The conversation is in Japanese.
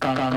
Gaga,